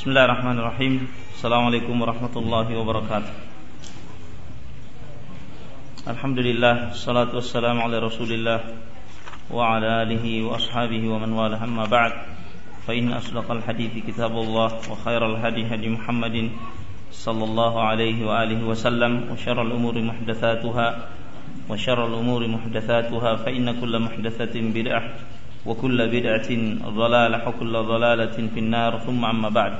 بسم الله الرحمن الرحيم السلام عليكم ورحمة الله وبركاته الحمد لله الصلاة والسلام على رسول الله وعلى آله وأصحابه ومن والاه أما بعد فإن أصدق الحديث كتاب الله وخير الهدي هدي محمد صلى الله عليه وآله وسلم وشر الأمور محدثاتها وشر الأمور محدثاتها فإن كل محدثة بدعة وكل بدعة ضلالة وكل ضلالة في النار ثم أما بعد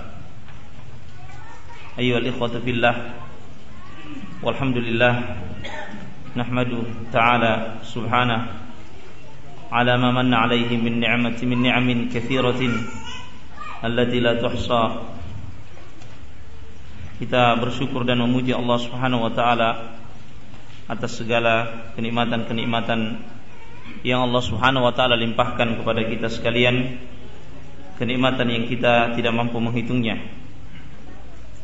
أيها الإخوة في الله والحمد لله نحمد تعالى سبحانه على ما من عليه من نعمة من نعم كثيرة التي لا تحصى kita bersyukur dan memuji Allah Subhanahu wa taala atas segala kenikmatan-kenikmatan yang Allah Subhanahu wa taala limpahkan kepada kita sekalian kenikmatan yang kita tidak mampu menghitungnya.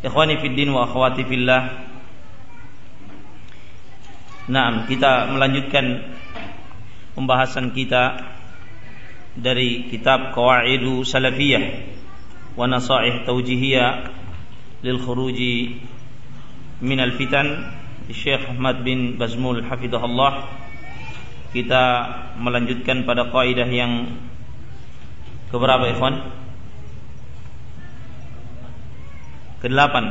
Ikhwani fid din wa akhwati fillah. Naam, kita melanjutkan pembahasan kita dari kitab Qawaidu Salafiyah wa Nasaih Tawjihiyah lil khuruji min al fitan Syekh Ahmad bin Bazmul hafizahullah kita melanjutkan pada kaidah yang keberapa ikhwan? Kedelapan.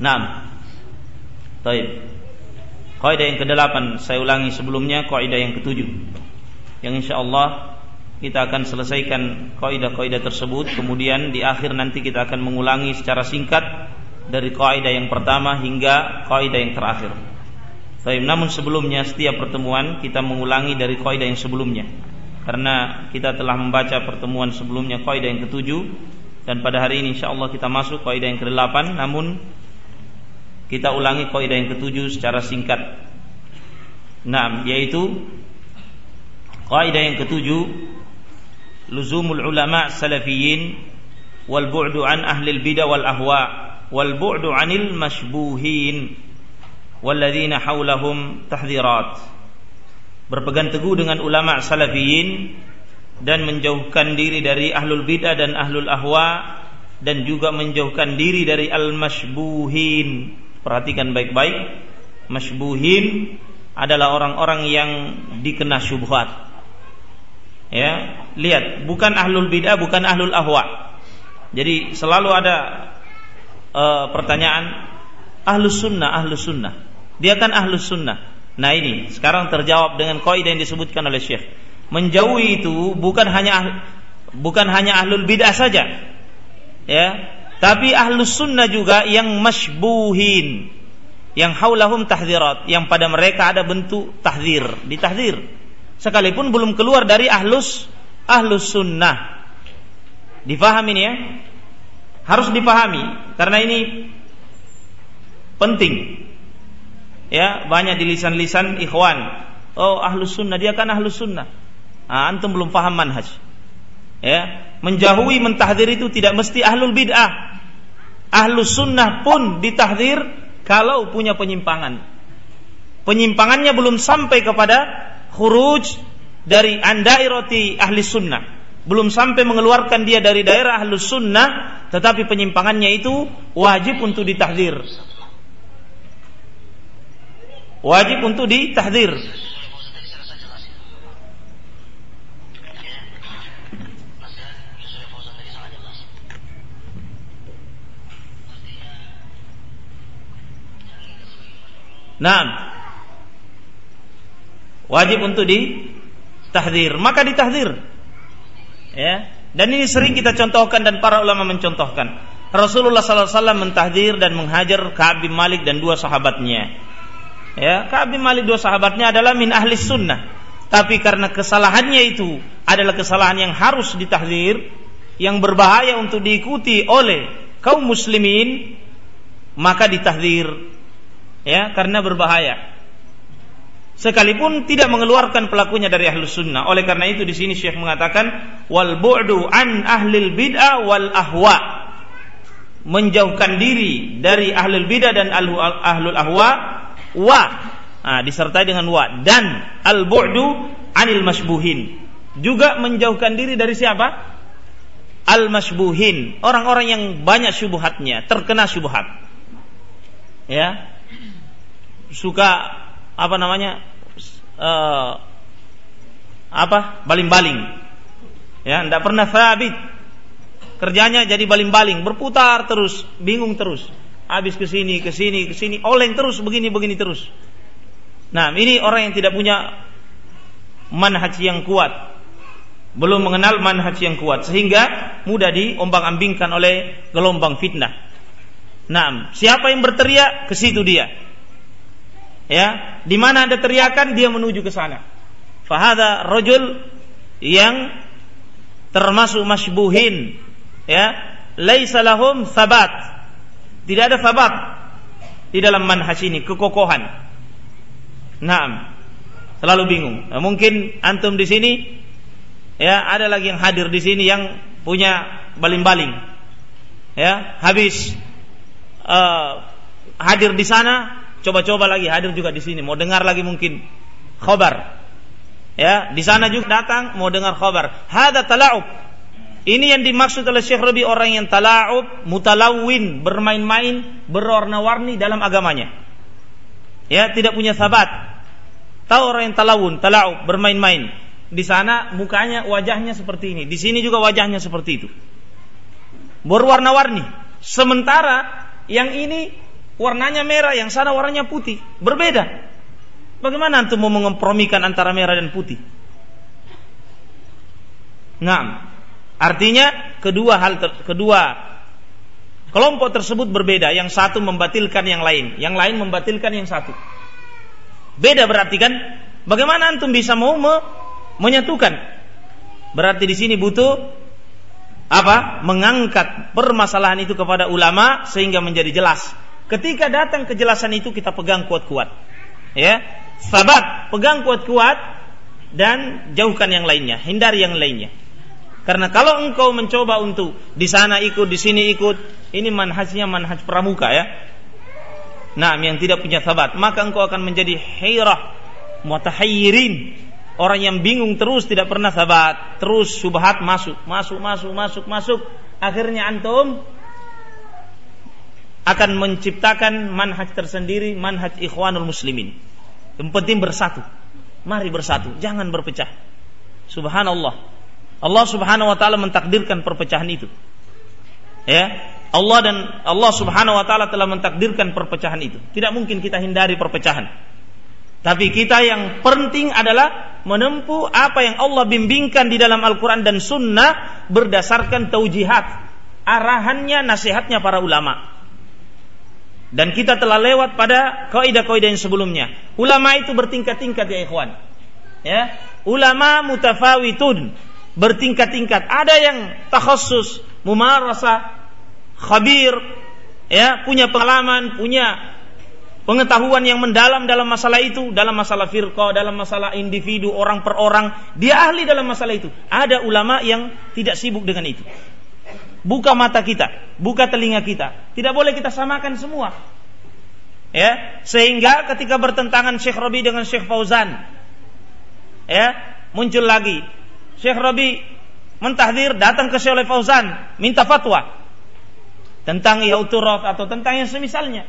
Enam. Taib. Kaidah yang kedelapan saya ulangi sebelumnya kaidah yang ketujuh. Yang insyaallah kita akan selesaikan kaidah-kaidah tersebut kemudian di akhir nanti kita akan mengulangi secara singkat dari kaidah yang pertama hingga kaidah yang terakhir. Baik, namun sebelumnya setiap pertemuan kita mengulangi dari kaidah yang sebelumnya. Karena kita telah membaca pertemuan sebelumnya kaidah yang ketujuh dan pada hari ini insyaallah kita masuk kaidah yang kedelapan namun kita ulangi kaidah yang ketujuh secara singkat. Nah, yaitu kaidah yang ketujuh luzumul ulama salafiyin wal bu'du an ahli bidah wal ahwa wal bu'du anil mashbuhin walladzina haulahum tahdhirat berpegang teguh dengan ulama salafiyin dan menjauhkan diri dari ahlul bidah dan ahlul ahwa dan juga menjauhkan diri dari al mashbuhin perhatikan baik-baik mashbuhin adalah orang-orang yang dikena syubhat Ya, lihat, bukan ahlul bidah, bukan ahlul ahwa. Jadi selalu ada uh, pertanyaan ahlus sunnah, ahlus sunnah. Dia kan ahlus sunnah. Nah ini sekarang terjawab dengan kaidah yang disebutkan oleh Syekh. Menjauhi itu bukan hanya bukan hanya ahlul bidah saja, ya, tapi ahlus sunnah juga yang masbuhin, yang haulahum tahdzirat, yang pada mereka ada bentuk tahdir, ditahdir sekalipun belum keluar dari ahlus ahlus sunnah. Difahami ini ya? Harus dipahami karena ini penting. Ya, banyak di lisan-lisan ikhwan. Oh, ahlus sunnah, dia kan ahlus sunnah. Nah, antum belum paham manhaj. Ya, menjauhi mentahdir itu tidak mesti ahlul bid'ah. Ahlus sunnah pun ditahdir kalau punya penyimpangan. Penyimpangannya belum sampai kepada khuruj dari andairoti ahli sunnah belum sampai mengeluarkan dia dari daerah ahli sunnah tetapi penyimpangannya itu wajib untuk ditahdir wajib untuk ditahdir. Nah, wajib untuk ditahdir. Maka ditahdir. Ya. Dan ini sering kita contohkan dan para ulama mencontohkan. Rasulullah SAW mentahdir dan menghajar Ka'ab bin Malik dan dua sahabatnya ya Ka'ab bin Malik dua sahabatnya adalah min ahli sunnah tapi karena kesalahannya itu adalah kesalahan yang harus ditahdir yang berbahaya untuk diikuti oleh kaum muslimin maka ditahdir ya karena berbahaya sekalipun tidak mengeluarkan pelakunya dari ahlu sunnah. Oleh karena itu di sini Syekh mengatakan wal bu'du an ahlil bid'ah wal ahwa. Menjauhkan diri dari ahlul bid'ah dan ahlul ahwa wa nah, disertai dengan wa dan al bu'du anil masbuhin. Juga menjauhkan diri dari siapa? al-masbuhin, orang-orang yang banyak syubhatnya, terkena syubhat. Ya. Suka apa namanya? Uh, apa? Baling-baling. Ya, tidak pernah sabit. Kerjanya jadi baling-baling, berputar terus, bingung terus. Habis ke sini, ke sini, ke sini, oleng terus begini begini terus. Nah, ini orang yang tidak punya manhaj yang kuat. Belum mengenal manhaj yang kuat sehingga mudah diombang-ambingkan oleh gelombang fitnah. Nah, siapa yang berteriak ke situ dia. Ya, di mana ada teriakan dia menuju ke sana. Fahada rojul yang termasuk masbuhin ya laisa lahum sabat tidak ada sabat di dalam manhaj ini kekokohan. Naam. Selalu bingung. Nah, mungkin antum di sini ya ada lagi yang hadir di sini yang punya baling-baling. Ya habis uh, hadir di sana coba-coba lagi hadir juga di sini. Mau dengar lagi mungkin khabar. Ya, di sana juga datang mau dengar khabar. Hada tala'ub. Ini yang dimaksud oleh Syekh Rabi orang yang tala'ub, mutalawin, bermain-main, berwarna-warni dalam agamanya. Ya, tidak punya sabat. Tahu orang yang talawun, tala'ub, bermain-main. Di sana mukanya, wajahnya seperti ini. Di sini juga wajahnya seperti itu. Berwarna-warni. Sementara yang ini warnanya merah, yang sana warnanya putih. Berbeda. Bagaimana antum mau mengompromikan antara merah dan putih? Nah, artinya kedua hal ter, kedua kelompok tersebut berbeda. Yang satu membatilkan yang lain, yang lain membatilkan yang satu. Beda berarti kan? Bagaimana antum bisa mau me, menyatukan? Berarti di sini butuh apa? Mengangkat permasalahan itu kepada ulama sehingga menjadi jelas. Ketika datang kejelasan itu kita pegang kuat-kuat. Ya, sabat, pegang kuat-kuat dan jauhkan yang lainnya, hindari yang lainnya. Karena kalau engkau mencoba untuk di sana ikut, di sini ikut, ini manhajnya manhaj pramuka ya. Nah, yang tidak punya sabat, maka engkau akan menjadi hairah, mutahayyirin, orang yang bingung terus tidak pernah sabat, terus subhat masuk, masuk, masuk, masuk, masuk. Akhirnya antum akan menciptakan manhaj tersendiri, manhaj ikhwanul muslimin. Yang penting bersatu. Mari bersatu, jangan berpecah. Subhanallah. Allah Subhanahu wa taala mentakdirkan perpecahan itu. Ya, Allah dan Allah Subhanahu wa taala telah mentakdirkan perpecahan itu. Tidak mungkin kita hindari perpecahan. Tapi kita yang penting adalah menempuh apa yang Allah bimbingkan di dalam Al-Quran dan Sunnah berdasarkan taujihat, arahannya, nasihatnya para ulama. Dan kita telah lewat pada kaidah-kaidah yang sebelumnya. Ulama itu bertingkat-tingkat ya ikhwan. Ya, ulama mutafawitun, bertingkat-tingkat. Ada yang takhassus, mumarasa, khabir, ya, punya pengalaman, punya pengetahuan yang mendalam dalam masalah itu, dalam masalah firqa, dalam masalah individu orang per orang, dia ahli dalam masalah itu. Ada ulama yang tidak sibuk dengan itu buka mata kita, buka telinga kita. Tidak boleh kita samakan semua. Ya, sehingga ketika bertentangan Syekh Robi dengan Syekh Fauzan, ya, muncul lagi Syekh Robi mentahdir datang ke Syekh Fauzan minta fatwa tentang Yauturaf atau tentang yang semisalnya.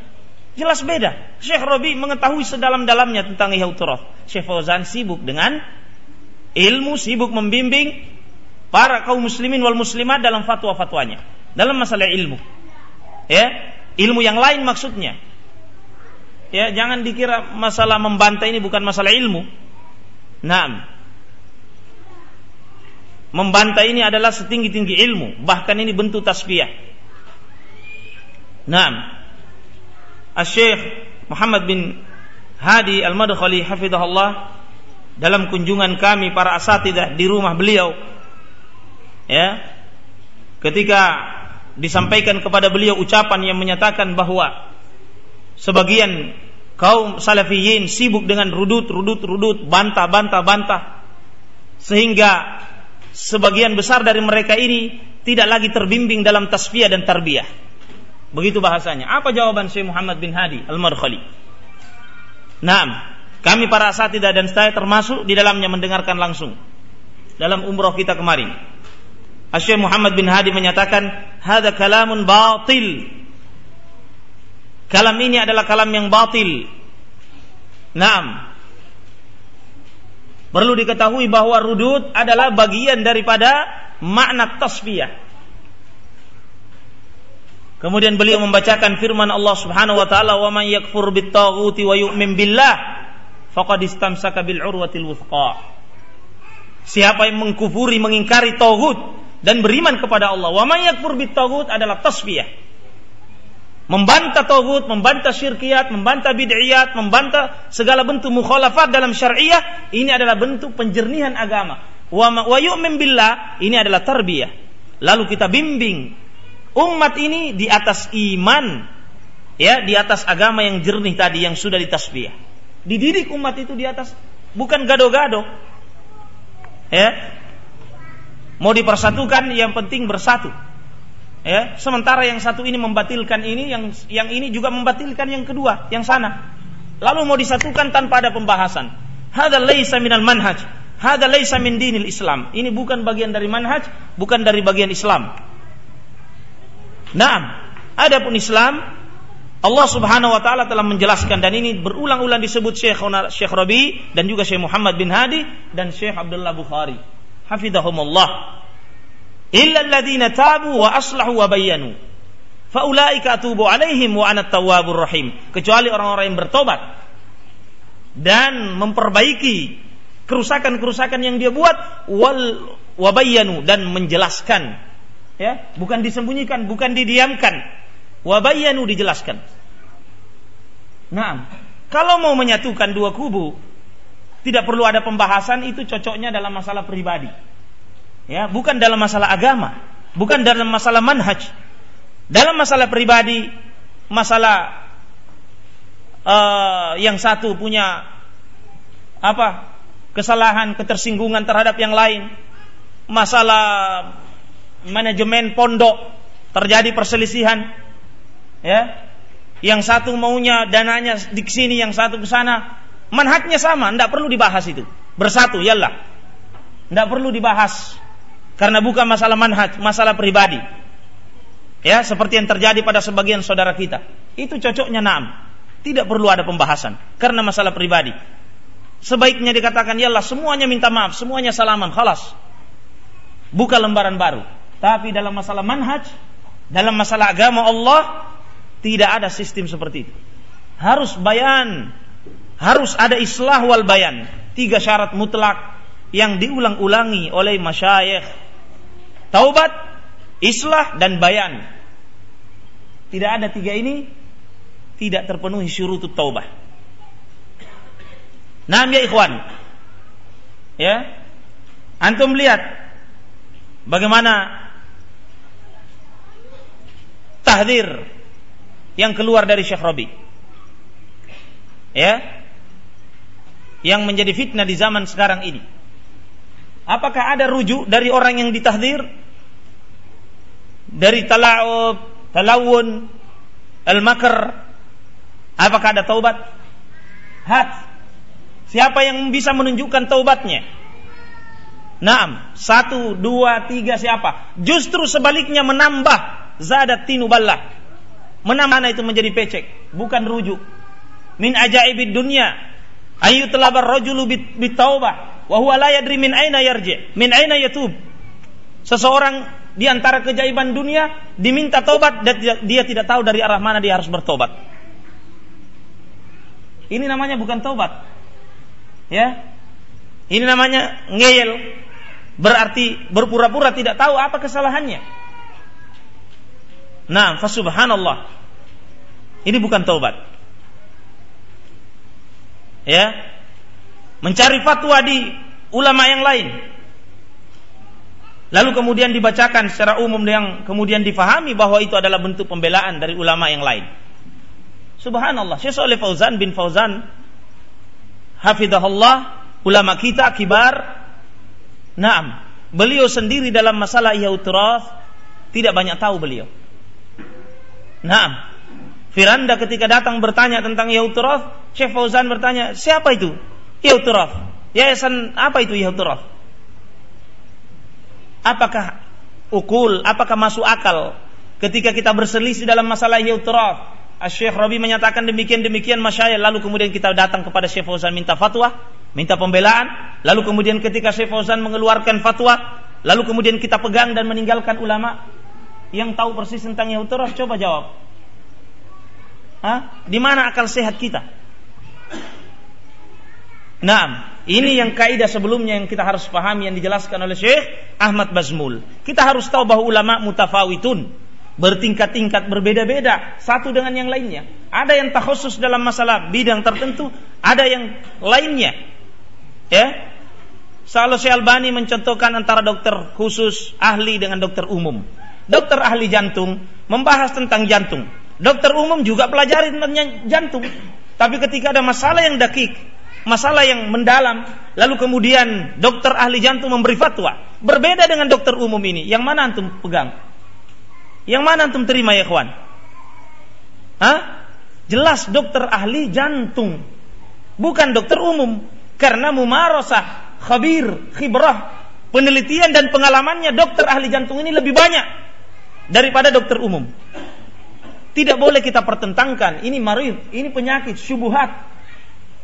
Jelas beda. Syekh Robi mengetahui sedalam-dalamnya tentang Yauturaf. Syekh Fauzan sibuk dengan ilmu, sibuk membimbing para kaum muslimin wal muslimat dalam fatwa-fatwanya, dalam masalah ilmu. Ya, ilmu yang lain maksudnya. Ya, jangan dikira masalah membantai ini bukan masalah ilmu. Naam. Membantai ini adalah setinggi-tinggi ilmu, bahkan ini bentuk tasbih. Naam. Asy-Syaikh Muhammad bin Hadi Al-Madkhali hafizahullah dalam kunjungan kami para asatidah di rumah beliau ya ketika disampaikan kepada beliau ucapan yang menyatakan bahwa sebagian kaum salafiyin sibuk dengan rudut rudut rudut bantah bantah bantah sehingga sebagian besar dari mereka ini tidak lagi terbimbing dalam tasfiyah dan tarbiyah begitu bahasanya apa jawaban Syekh Muhammad bin Hadi Al-Markhali Naam kami para asatidah dan saya termasuk di dalamnya mendengarkan langsung dalam umroh kita kemarin Asyik Muhammad bin Hadi menyatakan, "Hada kalamun batil." Kalam ini adalah kalam yang batil. Naam. Perlu diketahui bahwa rudud adalah bagian daripada makna tasfiyah. Kemudian beliau membacakan firman Allah Subhanahu wa taala, "Wa man yakfur bit wa yu'min billah faqad istamsaka bil urwatil wuthqa." Siapa yang mengkufuri, mengingkari tauhid dan beriman kepada Allah, wa man yakfur bit adalah tasfiyah membantah tauhid, membantah syirkiyat, membantah bid'iyat, membantah segala bentuk mukhalafat dalam syariah, ini adalah bentuk penjernihan agama. Wa, wa yu'min billah, ini adalah tarbiyah. Lalu kita bimbing umat ini di atas iman, ya, di atas agama yang jernih tadi yang sudah ditasbih. Dididik umat itu di atas bukan gado-gado. Ya. Mau dipersatukan yang penting bersatu ya sementara yang satu ini membatilkan ini yang yang ini juga membatilkan yang kedua yang sana. Lalu mau disatukan tanpa ada pembahasan. Hada laisa minal manhaj. Hada laisa min dinil islam. Ini bukan bagian dari manhaj bukan dari bagian islam. Naam. Adapun Islam Allah Subhanahu wa taala telah menjelaskan dan ini berulang-ulang disebut Syekh Syekh Rabi dan juga Syekh Muhammad bin Hadi dan Syekh Abdullah Bukhari. Hafizahumullah illa tabu wa aslahu wa bayyanu. Faulaika atubu alaihim wa rahim. Kecuali orang-orang yang bertobat dan memperbaiki kerusakan-kerusakan yang dia buat wal wabayyanu dan menjelaskan ya bukan disembunyikan bukan didiamkan. Wabayyanu dijelaskan. Nah kalau mau menyatukan dua kubu tidak perlu ada pembahasan itu cocoknya dalam masalah pribadi ya bukan dalam masalah agama bukan dalam masalah manhaj dalam masalah pribadi masalah uh, yang satu punya apa kesalahan ketersinggungan terhadap yang lain masalah manajemen pondok terjadi perselisihan ya. Yang satu maunya dananya di sini yang satu ke sana. Manhajnya sama tidak perlu dibahas itu. Bersatu yalah. Tidak perlu dibahas karena bukan masalah manhaj, masalah pribadi. Ya, seperti yang terjadi pada sebagian saudara kita. Itu cocoknya naam. Tidak perlu ada pembahasan karena masalah pribadi. Sebaiknya dikatakan ya Allah semuanya minta maaf, semuanya salaman, khalas. Buka lembaran baru. Tapi dalam masalah manhaj, dalam masalah agama Allah tidak ada sistem seperti itu. Harus bayan, harus ada islah wal bayan. Tiga syarat mutlak yang diulang-ulangi oleh masyayikh taubat, islah dan bayan. Tidak ada tiga ini tidak terpenuhi syurutut taubah. Nah, ya ikhwan. Ya. Antum lihat bagaimana tahdir yang keluar dari Syekh Rabi. Ya. Yang menjadi fitnah di zaman sekarang ini. Apakah ada rujuk dari orang yang ditahdir dari tala'ub, talawun, al-makr, apakah ada taubat? Hat. Siapa yang bisa menunjukkan taubatnya? Naam, satu, dua, tiga siapa? Justru sebaliknya menambah zadat tinuballah. Menambah itu menjadi pecek, bukan rujuk. Min ajaibid dunia. Ayu telabar bit taubah. Wahuwa la yadri min aina yarji. Min aina yatub. Seseorang di antara keajaiban dunia diminta tobat dan dia tidak tahu dari arah mana dia harus bertobat. Ini namanya bukan tobat. Ya. Ini namanya ngeyel. Berarti berpura-pura tidak tahu apa kesalahannya. Nah, fasubhanallah. Ini bukan taubat. Ya. Mencari fatwa di ulama yang lain Lalu kemudian dibacakan secara umum yang kemudian difahami bahwa itu adalah bentuk pembelaan dari ulama yang lain. Subhanallah, Syekh Saleh Fauzan bin Fauzan hafizahullah, ulama kita kibar. Naam, beliau sendiri dalam masalah yautraf tidak banyak tahu beliau. Naam. Firanda ketika datang bertanya tentang yautraf, Syekh Fauzan bertanya, "Siapa itu?" Yautraf. Yayasan apa itu yautraf? Apakah ukul, apakah masuk akal ketika kita berselisih dalam masalah yutraf. Syekh Rabi menyatakan demikian demikian masyayikh lalu kemudian kita datang kepada Syekh Fauzan minta fatwa, minta pembelaan, lalu kemudian ketika Syekh Fauzan mengeluarkan fatwa, lalu kemudian kita pegang dan meninggalkan ulama yang tahu persis tentang yutraf, coba jawab. Hah? Di mana akal sehat kita? Nah, ini yang kaidah sebelumnya yang kita harus pahami yang dijelaskan oleh Syekh Ahmad Bazmul. Kita harus tahu bahwa ulama mutafawitun bertingkat-tingkat berbeda-beda satu dengan yang lainnya. Ada yang tak khusus dalam masalah bidang tertentu, ada yang lainnya. Ya. Selalu Syekh Albani mencontohkan antara dokter khusus ahli dengan dokter umum. Dokter ahli jantung membahas tentang jantung. Dokter umum juga pelajari tentang jantung. Tapi ketika ada masalah yang dakik, masalah yang mendalam, lalu kemudian dokter ahli jantung memberi fatwa, berbeda dengan dokter umum ini. Yang mana antum pegang? Yang mana antum terima ya kawan? Hah? Jelas dokter ahli jantung, bukan dokter umum. Karena mumarosah, khabir, khibrah, penelitian dan pengalamannya dokter ahli jantung ini lebih banyak daripada dokter umum. Tidak boleh kita pertentangkan. Ini marid, ini penyakit, syubuhat,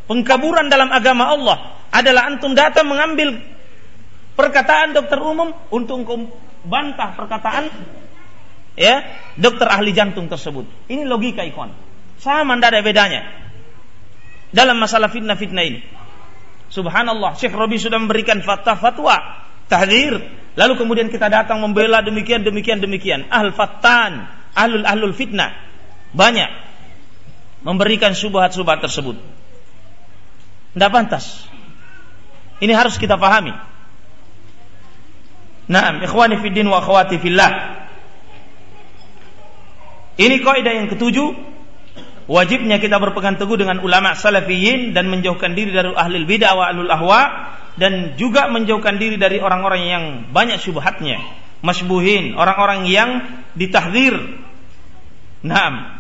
Pengkaburan dalam agama Allah adalah antum datang mengambil perkataan dokter umum untuk bantah perkataan ya dokter ahli jantung tersebut. Ini logika ikon. Sama tidak ada bedanya dalam masalah fitnah-fitnah ini. Subhanallah, Syekh Robi sudah memberikan fatwa fatwa tahdir. Lalu kemudian kita datang membela demikian demikian demikian. Ahl fattan, ahlul ahlul fitnah banyak memberikan subhat-subhat tersebut. Tidak pantas. Ini harus kita pahami. Naam, ikhwani fiddin wa akhwati fillah. Ini kaidah yang ketujuh, wajibnya kita berpegang teguh dengan ulama salafiyin dan menjauhkan diri dari ahli bidah wa ahlul ahwa dan juga menjauhkan diri dari orang-orang yang banyak syubhatnya, masbuhin, orang-orang yang ditahdir. Naam,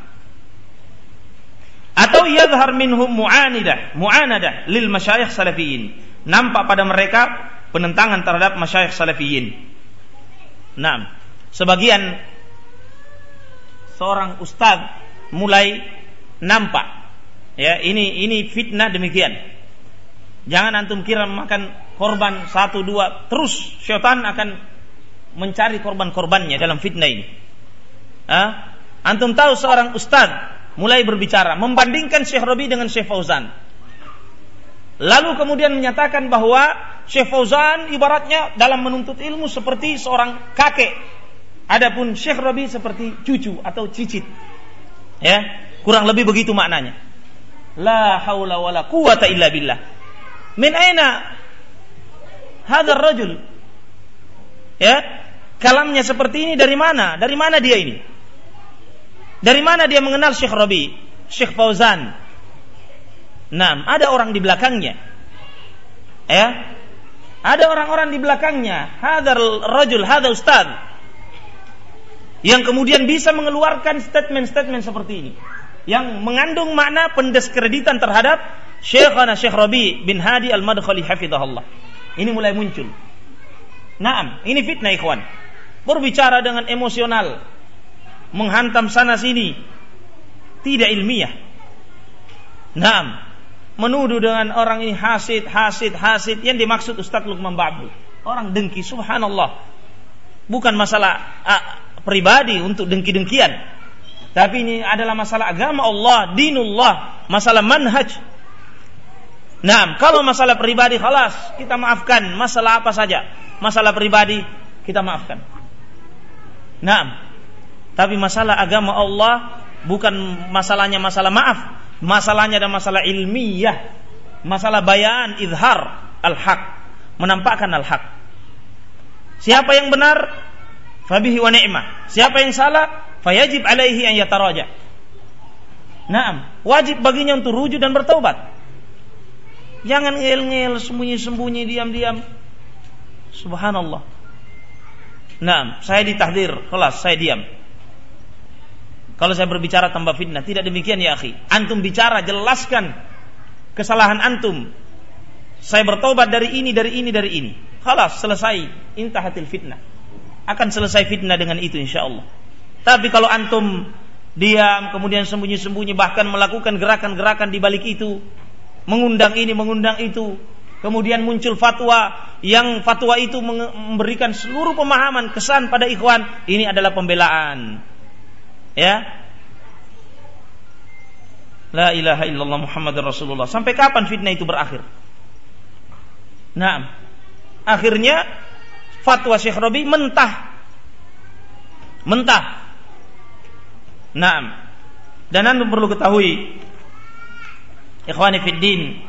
atau yadhar minhum mu'anidah, mu'anadah lil masyayikh salafiyin. Nampak pada mereka penentangan terhadap masyayikh salafiyin. Nah, sebagian seorang ustaz mulai nampak ya ini ini fitnah demikian. Jangan antum kira makan korban satu dua terus syaitan akan mencari korban-korbannya dalam fitnah ini. Ah, antum tahu seorang ustaz mulai berbicara membandingkan Syekh Rabi dengan Syekh Fauzan. Lalu kemudian menyatakan bahwa Syekh Fauzan ibaratnya dalam menuntut ilmu seperti seorang kakek. Adapun Syekh Rabi seperti cucu atau cicit. Ya, kurang lebih begitu maknanya. La haula wala quwata illa billah. Min aina hadzal rajul? Ya, kalamnya seperti ini dari mana? Dari mana dia ini? Dari mana dia mengenal Syekh Rabi? Syekh Fauzan. Nah, ada orang di belakangnya. Ya. Ada orang-orang di belakangnya. Hadar rajul, hadar ustaz. Yang kemudian bisa mengeluarkan statement-statement seperti ini. Yang mengandung makna pendeskreditan terhadap Syekhana Syekh Rabi bin Hadi Al-Madkhali hafizahullah. Ini mulai muncul. Naam, ini fitnah ikhwan. Berbicara dengan emosional, menghantam sana sini tidak ilmiah. Naam, menuduh dengan orang ini hasid, hasid, hasid yang dimaksud Ustaz Lukman Ba'bu. Orang dengki, subhanallah. Bukan masalah uh, pribadi untuk dengki-dengkian. Tapi ini adalah masalah agama Allah, dinullah, masalah manhaj. Nah, kalau masalah pribadi khalas, kita maafkan. Masalah apa saja, masalah pribadi kita maafkan. Nah, tapi masalah agama Allah bukan masalahnya masalah maaf, masalahnya ada masalah ilmiah, masalah bayan, izhar al-haq, menampakkan al-haq. Siapa yang benar, fabihi wa ni'mah. Siapa yang salah, fayajib alaihi an yataraja. Naam, wajib baginya untuk rujuk dan bertaubat. Jangan ngel-ngel, sembunyi-sembunyi, diam-diam. Subhanallah. Naam, saya ditahdir, kelas saya diam. Kalau saya berbicara tambah fitnah, tidak demikian ya akhi. Antum bicara, jelaskan kesalahan antum. Saya bertobat dari ini, dari ini, dari ini. Khalas, selesai. Intahatil fitnah. akan selesai fitnah dengan itu insya Allah. Tapi kalau antum diam kemudian sembunyi-sembunyi bahkan melakukan gerakan-gerakan di balik itu, mengundang ini, mengundang itu, kemudian muncul fatwa yang fatwa itu memberikan seluruh pemahaman kesan pada ikhwan, ini adalah pembelaan. Ya. La ilaha illallah Muhammad Rasulullah. Sampai kapan fitnah itu berakhir? Nah, akhirnya fatwa Syekh Robi mentah. Mentah. Nah, dan anda perlu ketahui ikhwani fiddin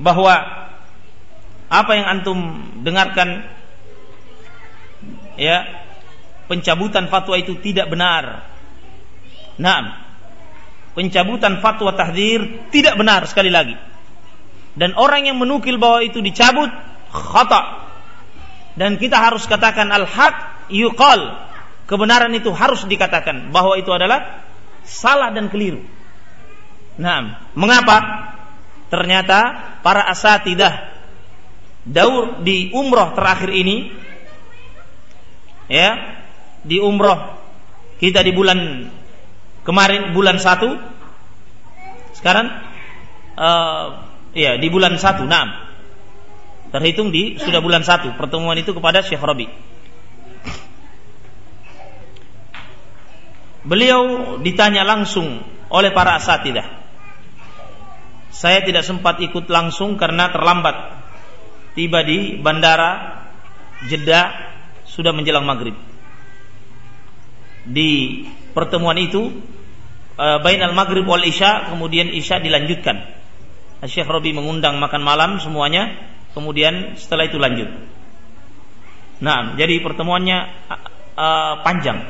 bahwa apa yang antum dengarkan ya pencabutan fatwa itu tidak benar. Nah, pencabutan fatwa tahdir tidak benar sekali lagi. Dan orang yang menukil bahwa itu dicabut khata. Dan kita harus katakan al-haq yuqal. Kebenaran itu harus dikatakan bahwa itu adalah salah dan keliru. Nah, mengapa? Ternyata para asatidah daur di umroh terakhir ini ya di umroh kita di bulan kemarin bulan satu. Sekarang uh, ya di bulan satu enam terhitung di sudah bulan satu. Pertemuan itu kepada Syekh Rabi. Beliau ditanya langsung oleh para asatidah. Saya tidak sempat ikut langsung karena terlambat. Tiba di bandara Jeddah sudah menjelang maghrib. Di pertemuan itu uh, bainal maghrib wal isya kemudian isya dilanjutkan. Syekh Robi mengundang makan malam semuanya, kemudian setelah itu lanjut. Nah, jadi pertemuannya uh, panjang.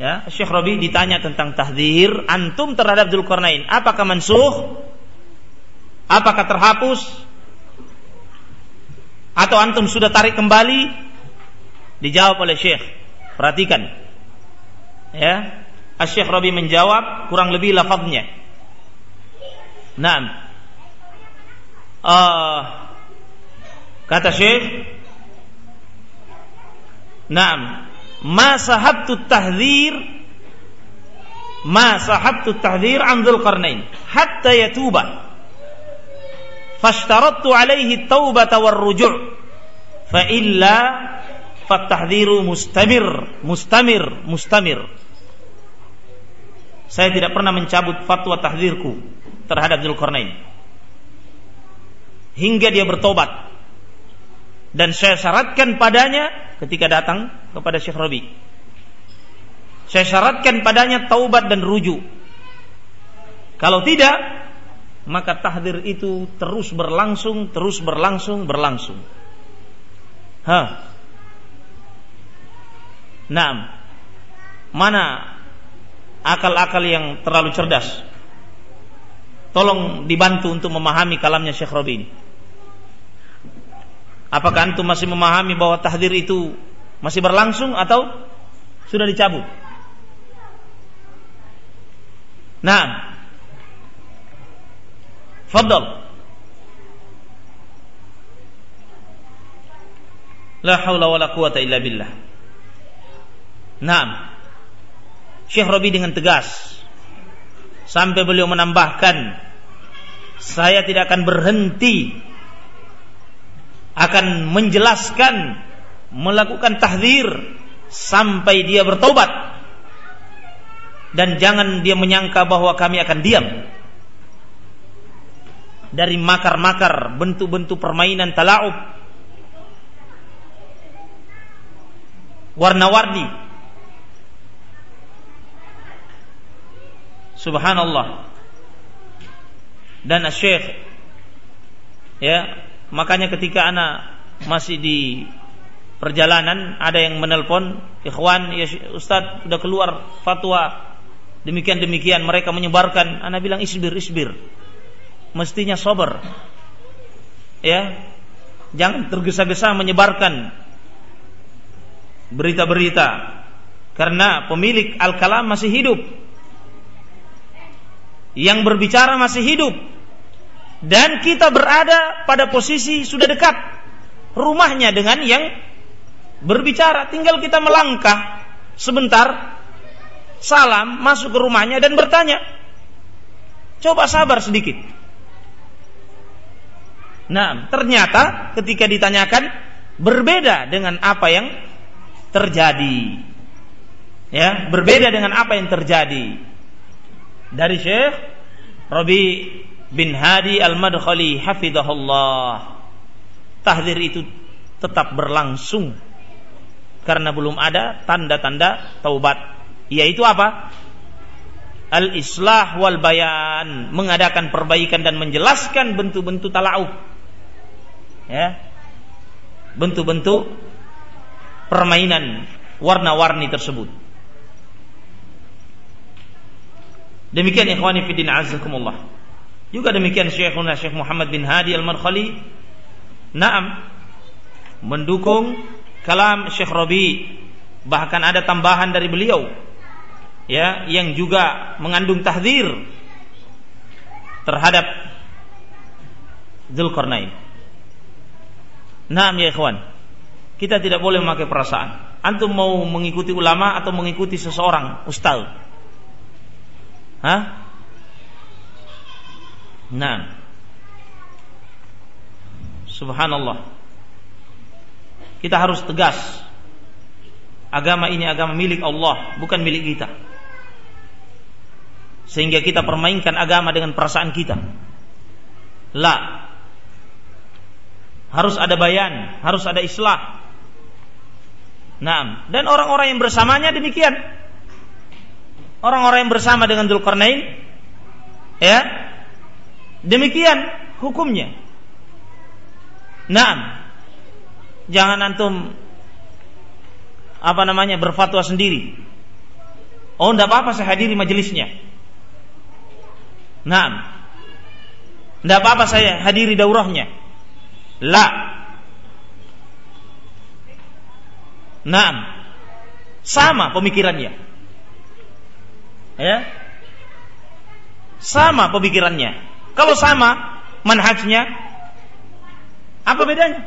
Ya, Syekh Robi ditanya tentang tahdir antum terhadap Dzulkarnain, apakah mansuh Apakah terhapus? Atau antum sudah tarik kembali? Dijawab oleh Syekh. Perhatikan. Ya. Syekh Rabi menjawab kurang lebih lafaznya. Naam. Uh, kata Syekh Naam. Ma sahabtu tahdzir ma sahabtu tahdzir an Dzulqarnain hatta yatuba fashtarattu alaihi taubata war ruju' fa illa fatahdhiru mustamir mustamir mustamir saya tidak pernah mencabut fatwa tahdzirku terhadap Zulkarnain hingga dia bertobat. Dan saya syaratkan padanya ketika datang kepada Syekh Rabi. Saya syaratkan padanya taubat dan rujuk kalau tidak maka tahdir itu terus berlangsung, terus berlangsung, berlangsung. Ha. Nah, mana akal-akal yang terlalu cerdas? Tolong dibantu untuk memahami kalamnya Syekh Robi ini. Apakah antum masih memahami bahwa tahdir itu masih berlangsung atau sudah dicabut? Nah, Fadal. La haula wala quwata illa billah. Naam. Syekh Rabi dengan tegas. Sampai beliau menambahkan saya tidak akan berhenti akan menjelaskan melakukan tahdir sampai dia bertobat. Dan jangan dia menyangka bahwa kami akan diam. Dari makar-makar bentuk-bentuk permainan talaub warna-warni subhanallah dan syekh ya makanya ketika anak masih di perjalanan ada yang menelpon ikhwan ya ustaz sudah keluar fatwa demikian demikian mereka menyebarkan anak bilang isbir isbir mestinya sober. Ya, jangan tergesa-gesa menyebarkan berita-berita karena pemilik al-kalam masih hidup. Yang berbicara masih hidup. Dan kita berada pada posisi sudah dekat rumahnya dengan yang berbicara, tinggal kita melangkah sebentar, salam, masuk ke rumahnya dan bertanya. Coba sabar sedikit. Nah, ternyata ketika ditanyakan berbeda dengan apa yang terjadi. Ya, berbeda dengan apa yang terjadi. Dari Syekh Rabi bin Hadi Al-Madkhali hafizahullah. Tahdir itu tetap berlangsung karena belum ada tanda-tanda taubat. Yaitu apa? Al-islah wal bayan, mengadakan perbaikan dan menjelaskan bentuk-bentuk tala'uf ya bentuk-bentuk permainan warna-warni tersebut. Demikian ikhwani fiddin azakumullah. Juga demikian Syekhuna Syekh Muhammad bin Hadi Al-Markhali Naam mendukung kalam Syekh Rabi bahkan ada tambahan dari beliau ya yang juga mengandung tahdir terhadap Zulkarnain. Nah, ya ikhwan. Kita tidak boleh memakai perasaan. Antum mau mengikuti ulama atau mengikuti seseorang, ustaz? Hah? Nah. Subhanallah. Kita harus tegas. Agama ini agama milik Allah, bukan milik kita. Sehingga kita permainkan agama dengan perasaan kita. La, harus ada bayan, harus ada islah. Nah, dan orang-orang yang bersamanya demikian. Orang-orang yang bersama dengan Dzulkarnain ya, demikian hukumnya. Nah, jangan antum apa namanya berfatwa sendiri. Oh, tidak apa-apa saya hadiri majelisnya. Nah, tidak apa-apa saya hadiri daurahnya. La. Naam. Sama pemikirannya. Ya. Sama pemikirannya. Kalau sama manhajnya apa bedanya?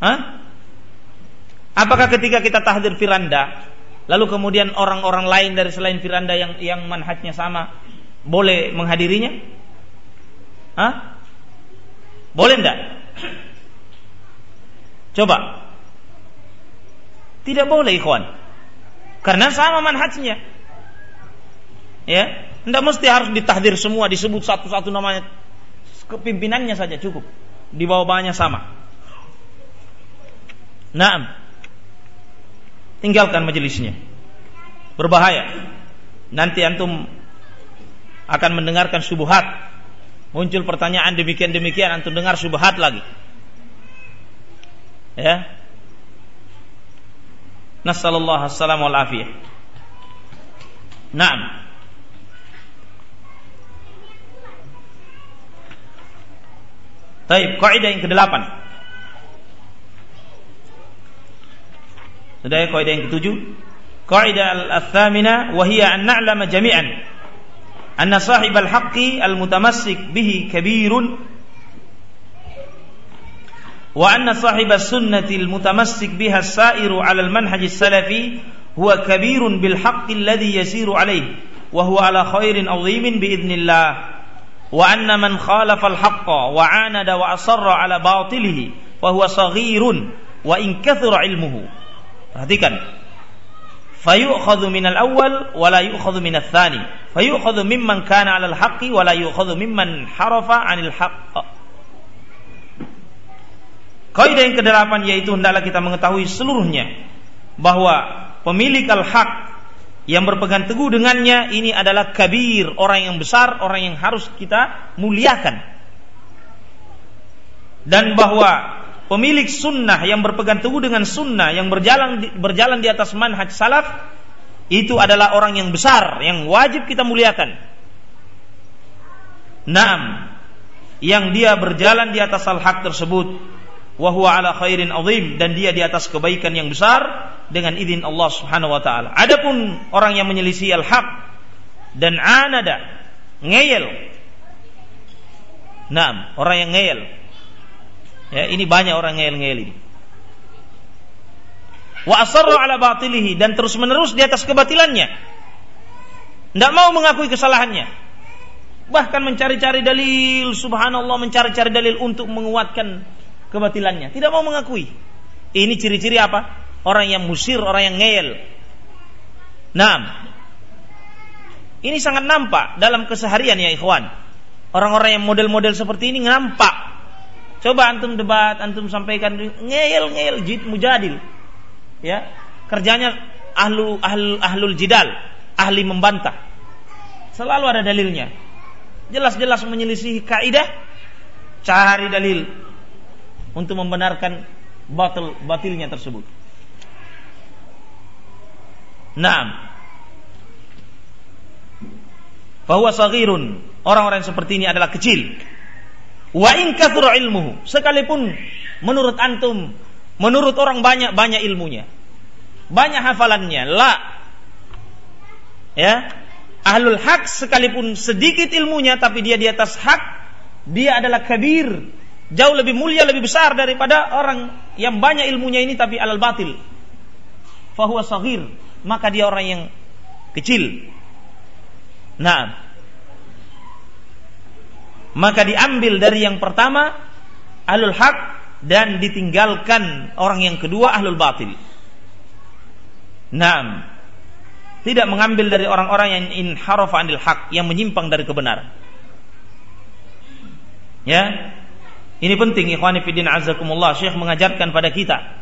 Hah? Apakah ketika kita tahdir firanda, lalu kemudian orang-orang lain dari selain firanda yang yang manhajnya sama boleh menghadirinya? Hah? Boleh enggak? Coba. Tidak boleh ikhwan. Karena sama manhajnya. Ya, tidak mesti harus ditahdir semua, disebut satu-satu namanya. Kepimpinannya saja cukup. Di bawah-bawahnya sama. Naam. Tinggalkan majelisnya. Berbahaya. Nanti antum akan mendengarkan subuhat muncul pertanyaan demikian demikian antum dengar subhat lagi ya Nasallallahu alaihi wal afiyah. Naam. Baik, kaidah yang ke-8. Sudah ya kaidah yang ke-7. Kaidah al-thamina wa hiya an na'lama jami'an anna sahibal haqqi al-mutamassik bihi kabirun وأن صاحب السنة المتمسك بها السائر على المنهج السلفي هو كبير بالحق الذي يسير عليه وهو على خير عظيم بإذن الله. وأن من خالف الحق وعاند وأصر على باطله فهو صغير وإن كثر علمه. Perhatikan. awal wa la yu'khadhu minal thani fayu'khadhu mimman kana 'alal haqqi wa la yu'khadhu mimman harafa 'anil haqq Kaidah yang kedelapan yaitu hendaklah kita mengetahui seluruhnya bahwa pemilik al-haq yang berpegang teguh dengannya ini adalah kabir, orang yang besar, orang yang harus kita muliakan. Dan bahwa pemilik sunnah yang berpegang teguh dengan sunnah yang berjalan berjalan di atas manhaj salaf itu adalah orang yang besar yang wajib kita muliakan. Naam, yang dia berjalan di atas al-haq tersebut wa huwa ala khairin azim dan dia di atas kebaikan yang besar dengan izin Allah Subhanahu wa taala. Adapun orang yang menyelisih al-haq dan anada ngeyel. Naam, orang yang ngeyel Ya, ini banyak orang ngeyel-ngeyel ini. wa asarru ala batilihi dan terus menerus di atas kebatilannya. Tidak mau mengakui kesalahannya. Bahkan mencari-cari dalil, subhanallah mencari-cari dalil untuk menguatkan kebatilannya. Tidak mau mengakui. Ini ciri-ciri apa? Orang yang musir, orang yang ngeyel. Nah, ini sangat nampak dalam keseharian ya ikhwan. Orang-orang yang model-model seperti ini nampak. Coba antum debat, antum sampaikan ngeyel ngeyel jid mujadil ya kerjanya ahlu ahlu ahlul jidal ahli membantah selalu ada dalilnya jelas-jelas menyelisihi kaidah cari dalil untuk membenarkan batil batilnya tersebut Naam bahwa sagirun orang-orang seperti ini adalah kecil wa in ilmuhu sekalipun menurut antum Menurut orang banyak banyak ilmunya. Banyak hafalannya. La. Ya. Ahlul hak sekalipun sedikit ilmunya tapi dia di atas hak, dia adalah kabir. Jauh lebih mulia, lebih besar daripada orang yang banyak ilmunya ini tapi alal batil. Fahuwa sagir. Maka dia orang yang kecil. Nah, maka diambil dari yang pertama alul hak dan ditinggalkan orang yang kedua ahlul batil. Naam. Tidak mengambil dari orang-orang yang inharafa anil haq, yang menyimpang dari kebenaran. Ya. Ini penting ikhwani fillah azakumullah. Syekh mengajarkan pada kita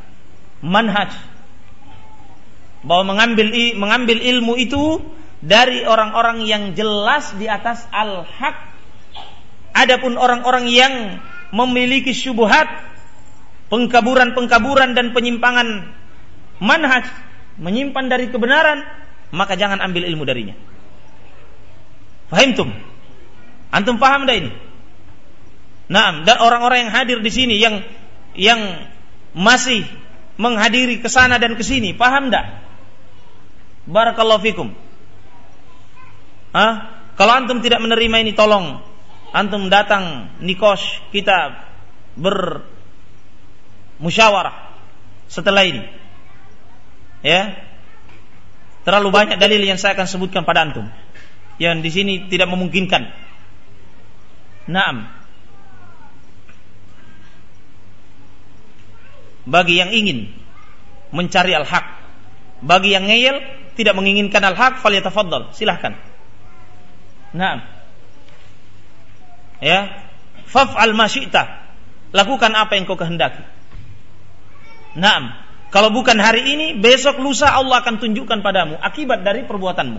manhaj bahwa mengambil mengambil ilmu itu dari orang-orang yang jelas di atas al-haq. Adapun orang-orang yang memiliki syubhat pengkaburan-pengkaburan dan penyimpangan manhaj, menyimpan dari kebenaran, maka jangan ambil ilmu darinya. Fahim tum? Antum paham dah ini? Nah, dan orang-orang yang hadir di sini yang yang masih menghadiri ke sana dan ke sini, paham dah? Barakallahu fikum. Hah? Kalau antum tidak menerima ini tolong antum datang nikos kita ber musyawarah setelah ini. Ya. Terlalu banyak dalil yang saya akan sebutkan pada antum yang di sini tidak memungkinkan. Naam. Bagi yang ingin mencari al-haq, bagi yang ngeyel tidak menginginkan al-haq, falyatafaddal, silahkan. Naam. Ya. Faf'al ma Lakukan apa yang kau kehendaki. Naam. Kalau bukan hari ini, besok lusa Allah akan tunjukkan padamu akibat dari perbuatanmu.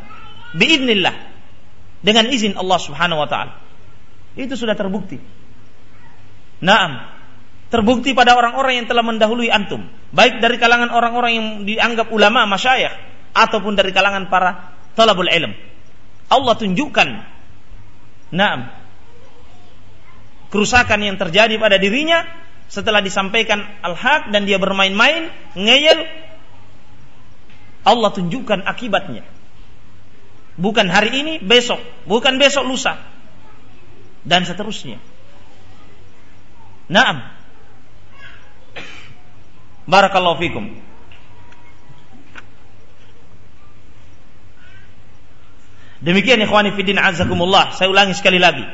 Biidnillah. Dengan izin Allah Subhanahu wa taala. Itu sudah terbukti. Naam. Terbukti pada orang-orang yang telah mendahului antum, baik dari kalangan orang-orang yang dianggap ulama, masyayikh ataupun dari kalangan para talabul ilm. Allah tunjukkan Naam. Kerusakan yang terjadi pada dirinya setelah disampaikan al-haq dan dia bermain-main, ngeyel, Allah tunjukkan akibatnya. Bukan hari ini, besok, bukan besok lusa. Dan seterusnya. Naam. Barakallahu fikum. Demikian ikhwani fiddin azakumullah. Saya ulangi sekali lagi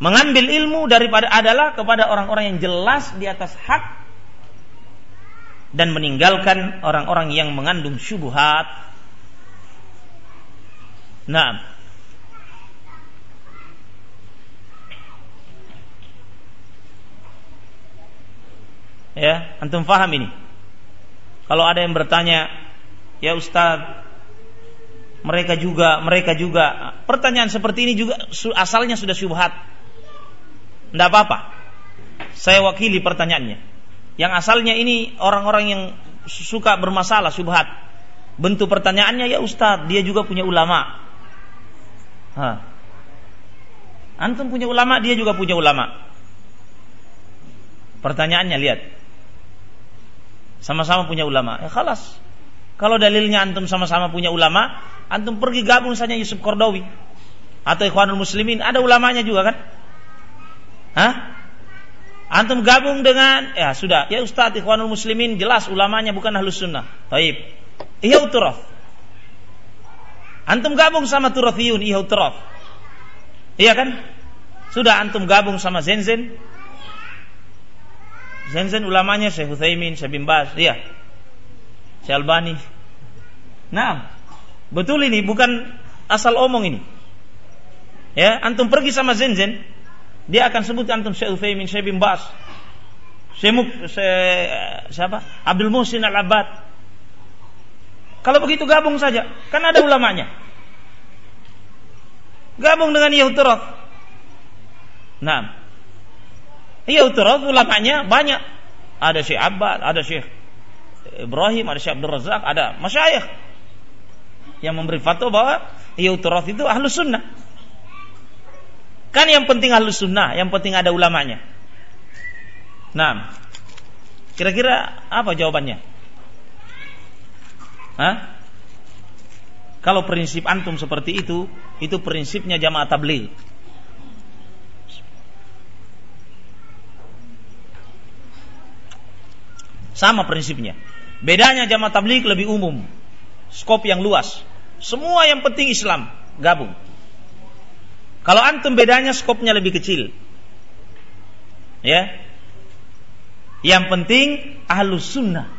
mengambil ilmu daripada adalah kepada orang-orang yang jelas di atas hak dan meninggalkan orang-orang yang mengandung syubhat. Nah, ya, antum faham ini? Kalau ada yang bertanya, ya Ustaz, mereka juga, mereka juga. Pertanyaan seperti ini juga asalnya sudah syubhat. Tidak apa-apa. Saya wakili pertanyaannya. Yang asalnya ini orang-orang yang suka bermasalah, subhat. Bentuk pertanyaannya ya Ustadz, dia juga punya ulama. Ha. Antum punya ulama, dia juga punya ulama. Pertanyaannya lihat. Sama-sama punya ulama. Ya khalas. Kalau dalilnya antum sama-sama punya ulama, antum pergi gabung saja Yusuf Kordowi atau Ikhwanul Muslimin, ada ulamanya juga kan? Hah? Antum gabung dengan ya sudah ya Ustaz Ikhwanul Muslimin jelas ulamanya bukan ahlus sunnah. Taib. Iya uturaf. Antum gabung sama turafiyun iya uturaf. Iya kan? Sudah antum gabung sama Zenzen. Zenzen ulamanya Syekh Utsaimin, Syekh bin Baz, iya. Syekh Albani. Nah, betul ini bukan asal omong ini. Ya, antum pergi sama Zenzen, dia akan sebut antum Syekh Utsaimin, Syekh bin Bas. Syekh, siapa? Abdul Muhsin Al-Abbad. Kalau begitu gabung saja, kan ada ulamanya. Gabung dengan Yahuturaf. Nah, Yahuturaf ulamanya banyak. Ada Syekh Abbad, ada Syekh Ibrahim, ada Syekh Abdul Razak, ada masyayikh yang memberi fatwa bahwa Yahuturaf itu ahlus sunnah. Kan yang penting ahlus sunnah, yang penting ada ulamanya. Nah, kira-kira apa jawabannya? Hah? Kalau prinsip antum seperti itu, itu prinsipnya jamaah tabligh. Sama prinsipnya. Bedanya jamaah tabligh lebih umum, skop yang luas. Semua yang penting Islam gabung. Kalau antum bedanya skopnya lebih kecil. Ya. Yang penting ahlus sunnah.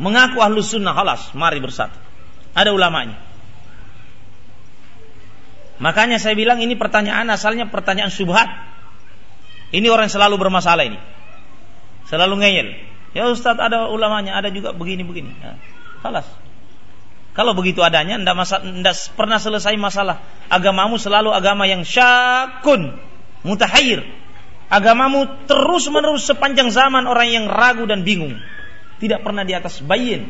Mengaku ahlus sunnah halas, mari bersatu. Ada ulamanya. Makanya saya bilang ini pertanyaan asalnya pertanyaan subhat. Ini orang yang selalu bermasalah ini. Selalu ngeyel. Ya Ustaz ada ulamanya, ada juga begini-begini. Halas. Kalau begitu adanya, ndak pernah selesai masalah. Agamamu selalu agama yang syakun, mutahayyir. Agamamu terus menerus sepanjang zaman orang yang ragu dan bingung. Tidak pernah di atas bayin.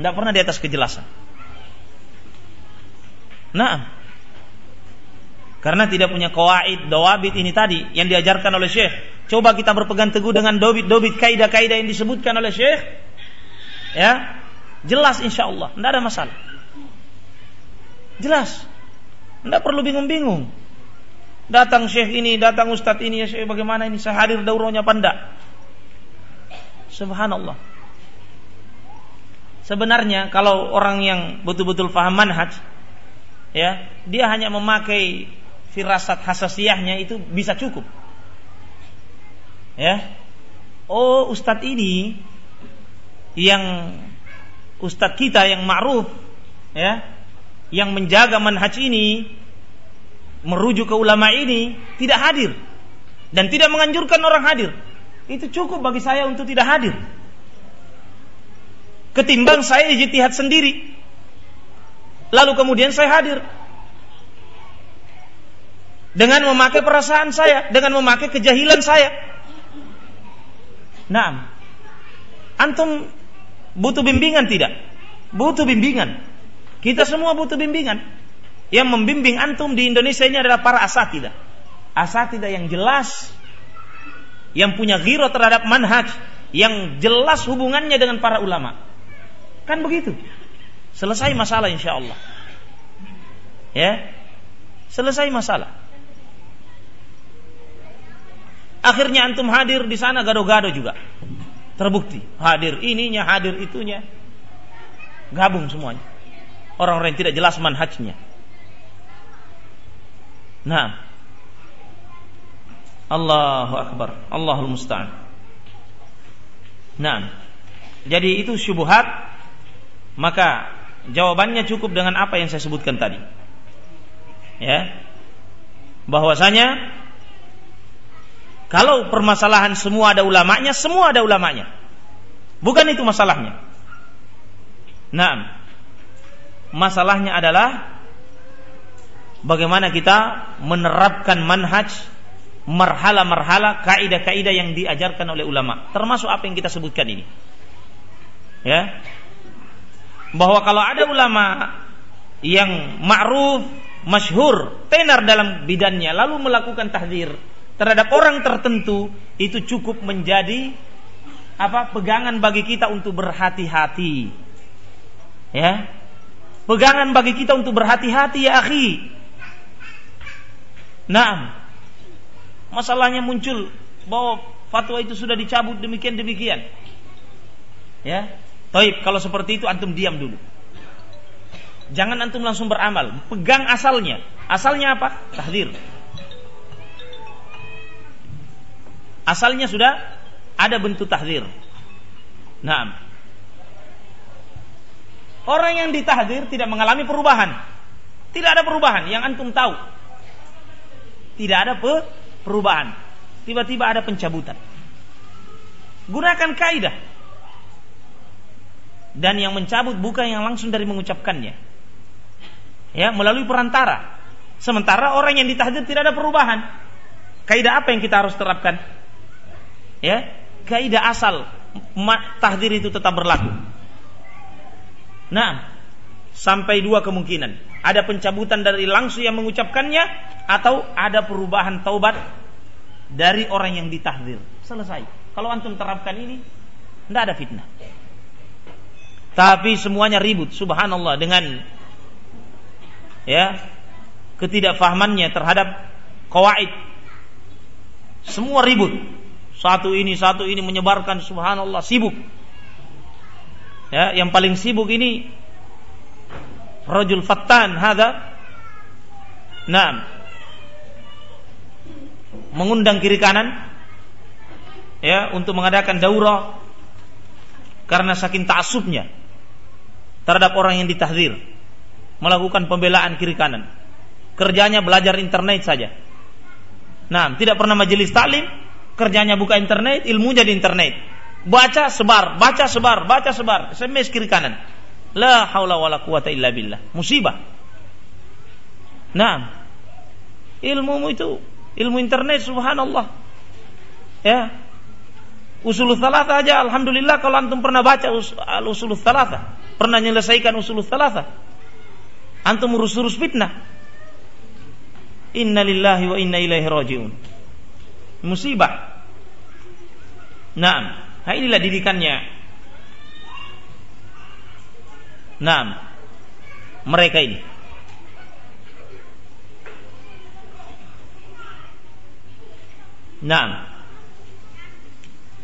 Tidak pernah di atas kejelasan. Nah, karena tidak punya kawaid, dawabit ini tadi yang diajarkan oleh Syekh. Coba kita berpegang teguh dengan dobit-dobit kaidah-kaidah yang disebutkan oleh Syekh. Ya, Jelas insya Allah, tidak ada masalah. Jelas. Tidak perlu bingung-bingung. Datang syekh ini, datang ustadz ini, ya syekh bagaimana ini? Saya hadir daurahnya panda. Subhanallah. Sebenarnya kalau orang yang betul-betul faham manhaj, ya, dia hanya memakai firasat hasasiyahnya itu bisa cukup. Ya. Oh, ustadz ini yang ustadz kita yang ma'ruf ya yang menjaga manhaj ini merujuk ke ulama ini tidak hadir. Dan tidak menganjurkan orang hadir. Itu cukup bagi saya untuk tidak hadir. Ketimbang saya ijtihad sendiri. Lalu kemudian saya hadir. Dengan memakai perasaan saya dengan memakai kejahilan saya nah antum Butuh bimbingan tidak? Butuh bimbingan. Kita semua butuh bimbingan. Yang membimbing antum di Indonesia ini adalah para asatidah. Asatidah yang jelas, yang punya giro terhadap manhaj, yang jelas hubungannya dengan para ulama. Kan begitu. Selesai masalah insya Allah. Ya, selesai masalah. Akhirnya antum hadir di sana gado-gado juga. Terbukti hadir ininya, hadir itunya. Gabung semuanya. Orang-orang yang tidak jelas manhajnya. Nah. Allahu Akbar. Allahul Musta'an. Nah. Jadi itu syubhat. Maka jawabannya cukup dengan apa yang saya sebutkan tadi. Ya. Bahwasanya kalau permasalahan semua ada ulamanya, semua ada ulamanya. Bukan itu masalahnya. Nah, masalahnya adalah bagaimana kita menerapkan manhaj marhala-marhala kaidah-kaidah yang diajarkan oleh ulama, termasuk apa yang kita sebutkan ini. Ya. Bahwa kalau ada ulama yang ma'ruf, masyhur, tenar dalam bidannya lalu melakukan tahdir, terhadap orang tertentu itu cukup menjadi apa pegangan bagi kita untuk berhati-hati. Ya. Pegangan bagi kita untuk berhati-hati ya akhi. Nah, masalahnya muncul bahwa fatwa itu sudah dicabut demikian demikian. Ya. Taib, kalau seperti itu antum diam dulu. Jangan antum langsung beramal, pegang asalnya. Asalnya apa? Tahdir. Asalnya sudah ada bentuk tahdir. Nah, orang yang ditahdir tidak mengalami perubahan. Tidak ada perubahan yang antum tahu. Tidak ada perubahan. Tiba-tiba ada pencabutan. Gunakan kaidah. Dan yang mencabut bukan yang langsung dari mengucapkannya. Ya, melalui perantara. Sementara orang yang ditahdir tidak ada perubahan. Kaidah apa yang kita harus terapkan? Ya, kaidah asal tahdir itu tetap berlaku. Nah, sampai dua kemungkinan ada pencabutan dari langsung yang mengucapkannya atau ada perubahan taubat dari orang yang ditahdir. Selesai. Kalau antum terapkan ini, tidak ada fitnah. Tapi semuanya ribut, subhanallah dengan ya ketidakfahamannya terhadap kawaid. Semua ribut. Satu ini, satu ini menyebarkan subhanallah sibuk. Ya, yang paling sibuk ini rajul fattan hada Naam. Mengundang kiri kanan ya untuk mengadakan daurah karena saking ta'assubnya terhadap orang yang ditahdir melakukan pembelaan kiri kanan. Kerjanya belajar internet saja. Nah, tidak pernah majelis taklim, kerjanya buka internet, ilmunya di internet. Baca sebar, baca sebar, baca sebar, SMS kiri kanan. La haula wala quwata illa billah. Musibah. Nah, ilmu itu ilmu internet subhanallah. Ya. Usul thalatha aja alhamdulillah kalau antum pernah baca al usul thalatha, pernah menyelesaikan usul thalatha. Antum urus-urus fitnah. Inna lillahi wa inna ilaihi rajiun. Musibah. Nah, nah inilah didikannya Nah, mereka ini. Nah,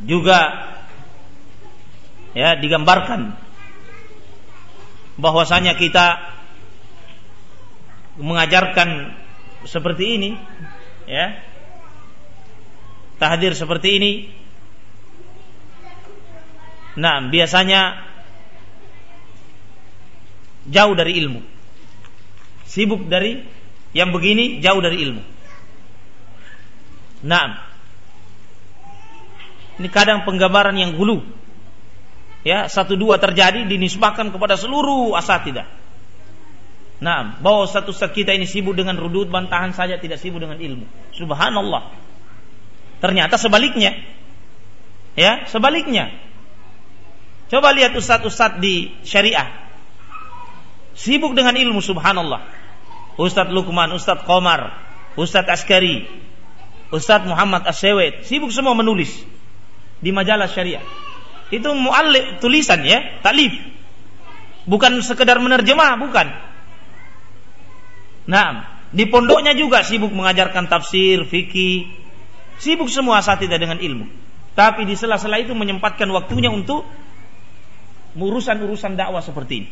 juga ya digambarkan bahwasanya kita mengajarkan seperti ini ya tahdir seperti ini nah biasanya jauh dari ilmu. Sibuk dari yang begini jauh dari ilmu. Nah, ini kadang penggambaran yang gulu. Ya, satu dua terjadi dinisbahkan kepada seluruh asatidah. Nah, bahwa satu kita ini sibuk dengan rudut bantahan saja tidak sibuk dengan ilmu. Subhanallah. Ternyata sebaliknya. Ya, sebaliknya. Coba lihat ustadz-ustadz di syariah Sibuk dengan ilmu subhanallah. Ustadz Lukman, Ustadz Komar, Ustadz Askari, Ustadz Muhammad Asyewet, sibuk semua menulis di majalah syariah. Itu mu'alif tulisan ya, talif. Bukan sekedar menerjemah, bukan. Nah, di pondoknya juga sibuk mengajarkan tafsir, fikih, sibuk semua saat tidak dengan ilmu. Tapi di sela-sela itu menyempatkan waktunya untuk urusan-urusan dakwah seperti ini.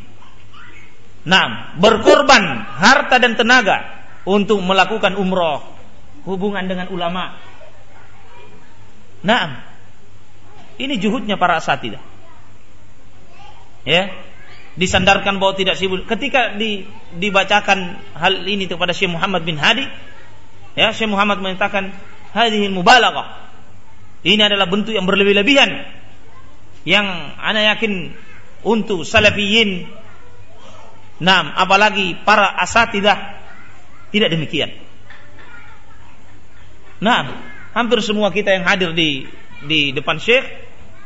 Nah, berkorban harta dan tenaga untuk melakukan umroh, hubungan dengan ulama. Nah, ini juhudnya para asatidah. Ya, disandarkan bahwa tidak sibuk. Ketika di, dibacakan hal ini kepada Syekh Muhammad bin Hadi, ya Syekh Muhammad menyatakan hadhihi mubalaghah. Ini adalah bentuk yang berlebih-lebihan yang ana yakin untuk salafiyin Nah, apalagi para asatidah tidak demikian. Nah, hampir semua kita yang hadir di di depan Syekh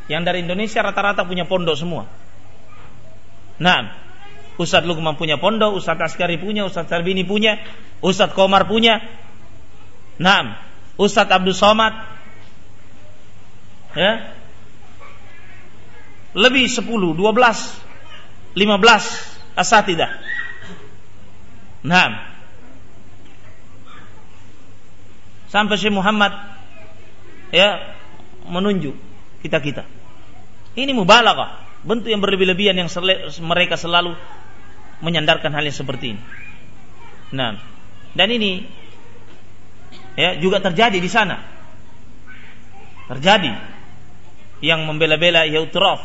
yang dari Indonesia rata-rata punya pondok semua. Nah, Ustadz Lukman punya pondok, Ustadz Askari punya, Ustadz Sarbini punya, Ustadz Komar punya. Nah, Ustadz Abdul Somad ya. Lebih 10, 12, 15 asatidah. Nah, Sampai Syekh Muhammad ya menunjuk kita-kita. Ini mubalaghah, bentuk yang berlebih-lebihan yang mereka selalu menyandarkan hal yang seperti ini. Nah, dan ini ya juga terjadi di sana. Terjadi yang membela-bela Yautraf.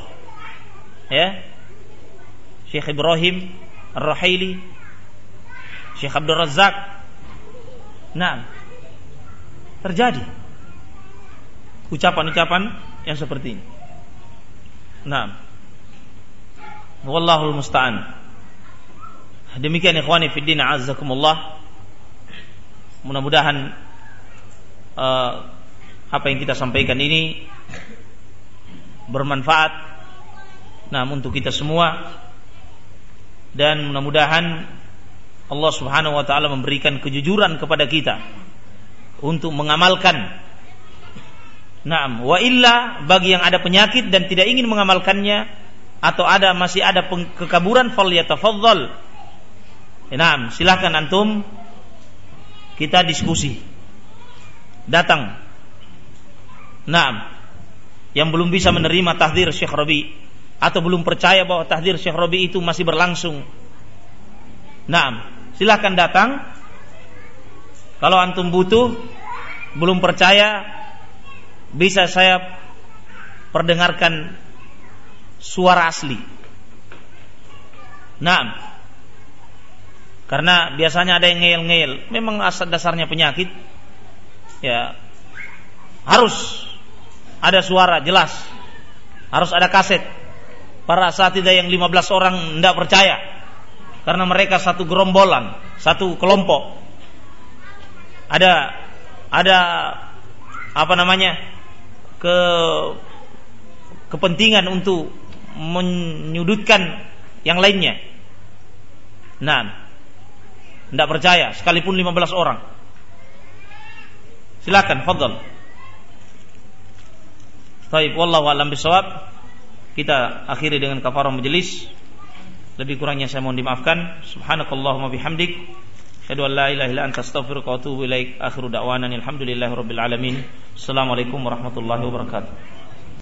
Ya. Syekh Ibrahim Ar-Rahili, Syekh Abdul Razak. Nah, terjadi ucapan-ucapan yang seperti ini. Nah, wallahul musta'an. Demikian ikhwani fi din azzakumullah. Mudah-mudahan uh, apa yang kita sampaikan ini bermanfaat nah untuk kita semua dan mudah-mudahan Allah Subhanahu wa taala memberikan kejujuran kepada kita untuk mengamalkan Naam, wa illa bagi yang ada penyakit dan tidak ingin mengamalkannya atau ada masih ada kekaburan falyatafadhal. Naam, silahkan antum kita diskusi. Datang. Naam. Yang belum bisa menerima tahdir Syekh Rabi atau belum percaya bahwa tahdir Syekh Rabi itu masih berlangsung. Naam, silahkan datang. Kalau antum butuh belum percaya bisa saya perdengarkan suara asli. Nah, karena biasanya ada yang ngeyel-ngeyel, memang asal dasarnya penyakit, ya harus ada suara jelas, harus ada kaset. Para saat tidak yang 15 orang tidak percaya, karena mereka satu gerombolan, satu kelompok. Ada ada apa namanya ke kepentingan untuk menyudutkan yang lainnya. Nah, tidak percaya sekalipun 15 orang. Silakan, fadal. Taib, wallahu alam bisawab. Kita akhiri dengan kafarah majelis. Lebih kurangnya saya mohon dimaafkan. Subhanakallahumma bihamdik. Asyhadu an la ilaha illa anta astaghfiruka wa atubu ilaik. Akhiru da'wana alhamdulillahi rabbil alamin. Assalamualaikum warahmatullahi wabarakatuh.